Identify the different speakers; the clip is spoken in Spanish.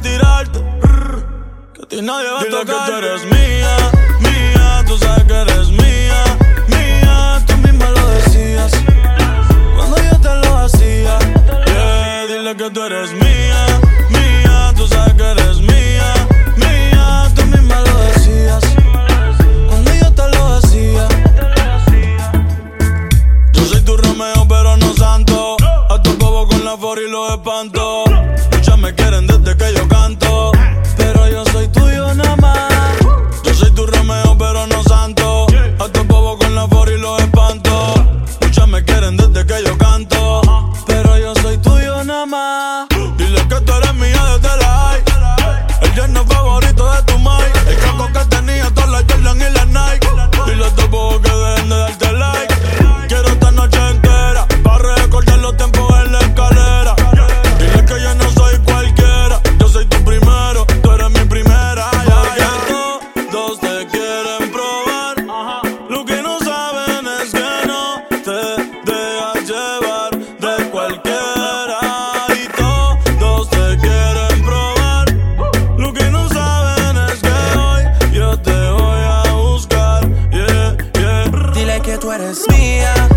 Speaker 1: tirarte. Que a ti nadie va a tocar. que tú eres mía, mía. Tú sabes que eres mía, mía. Tú misma lo decías. Cuando yo te lo hacía. Yeah, dile que tú eres mía, mía. Tú sabes que eres mía, mía. Tú misma lo decías. Cuando yo te lo hacía. Yo soy tu Romeo, pero no santo. A tu bobo con la for y los espanto.
Speaker 2: Eres mía,